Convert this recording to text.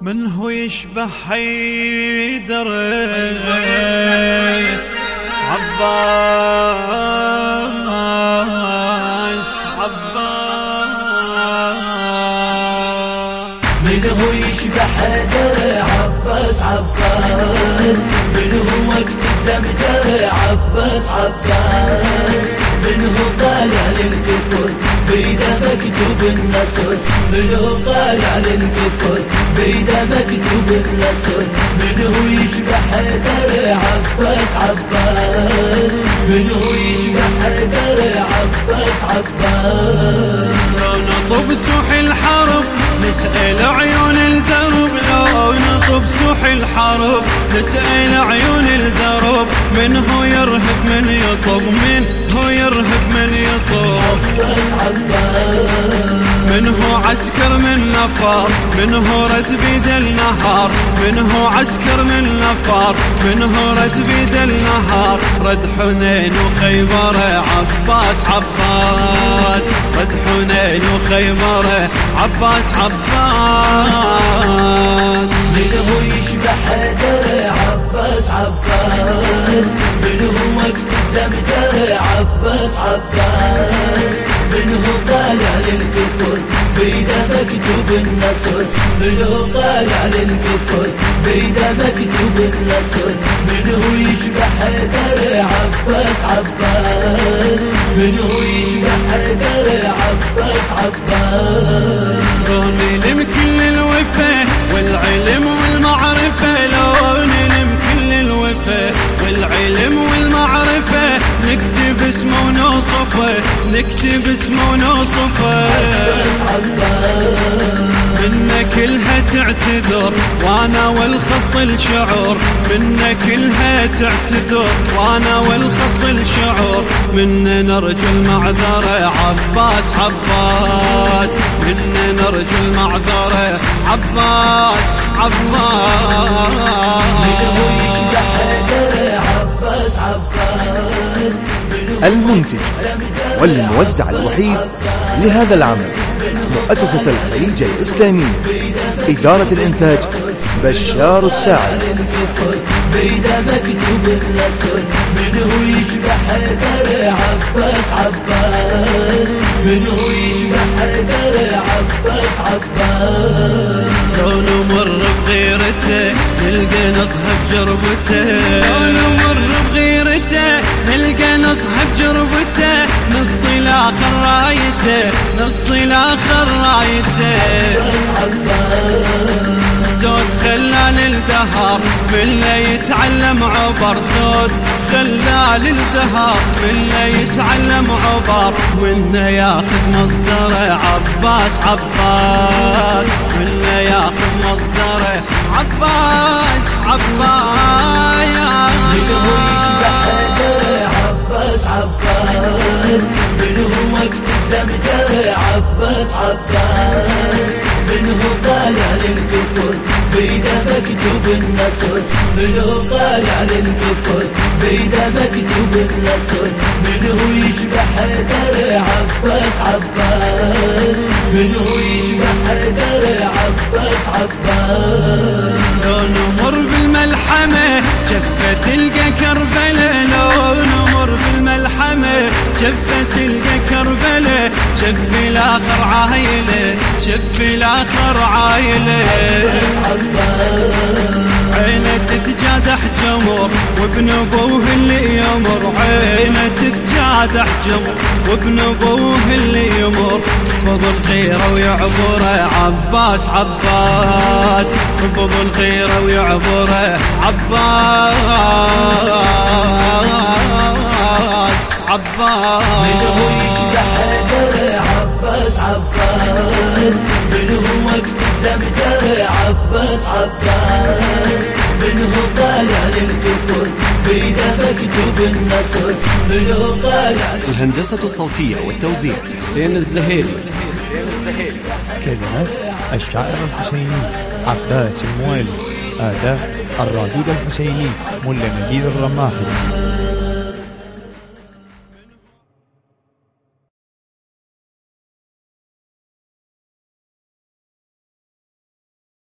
من هو يشبه حيدر؟ عباس عباس. من هو يشبه حيدر؟ عباس عباس. من هو وقت الزمجر عباس عباس. من هو طالع للكفر بيده مكتوب النصر. من هو طالع للكفر بيده مكتوب النصر. من هو يشبه حيدر عباس عباس. من هو يشبه حيدر عباس عباس. الحرب نسأل عيون الدرب من هو يرهب من يطب من هو يرهب من يطب من هو عسكر من نفر؟ من هو رد بيد النهار من هو عسكر من نفر؟ من هو رد بيد النهار رد حنين وخيبر عباس عباس. رد حنين وخيبر عباس عباس. يشبه حيدر عباس عباس. من هو وقت الزمجر عباس عباس. من هو طالع للكفر بيده مكتوب النصر. من هو طالع للكفر بيده مكتوب النصر. من هو يشبه حيدر عباس عباس. من هو يشبه حيدر عباس عباس. ونوصفه نكتب اسمه ونوصفة. منا كلها تعتذر وأنا والخط الشعور. منا كلها تعتذر وأنا والخط الشعور. منا نرجو المعذرة عباس عباس. منا نرجو المعذرة عباس عباس. المنتج. والموزع الوحيد لهذا العمل مؤسسة الخليج الإسلامية إدارة الإنتاج بشار الساعد. بيده مكتوب النصر من هو يشبه حيدر عباس عباس من هو يشبه حيدر عباس عباس لون مر بغيرته نلقى نصها بجربته رايته نص الآخر رايته زود خلال الدهر من لا يتعلم عبر. زود خلال الدهر من لا يتعلم عبر. منه ياخذ مصدره عباس عباس. منه ياخذ مصدره عباس. عباس عباس. من هو طالع للكفر؟ بيده مكتوب النصر. من هو طالع للكفر؟ بيده مكتوب النصر. من هو يشبه حيدر عباس عباس؟ من هو يشبه حيدر عباس عباس؟ لو نمر بالملحمة جفة تلقى بالملحمة جفة تلقى كربلة جف الآخر عايلة جف الآخر عايلة. عينه تتجادح جمر وابن أبوه اللي يمر. عينه تتجادح جمر وابن أبوه اللي يمر. فضل غيره ويعبره عباس عباس. فضل غيره ويعبره عباس. من هو عباس عباس عباس من هو عباس عباس من هو طالع للكفر مكتوب النصر من هو طالع الهندسة الصوتية والتوزيع. حسين الزهيري. كلمات الشاعر الحسيني عباس الموالي. أداء الرادود الحسيني ملا نجيل الرماحي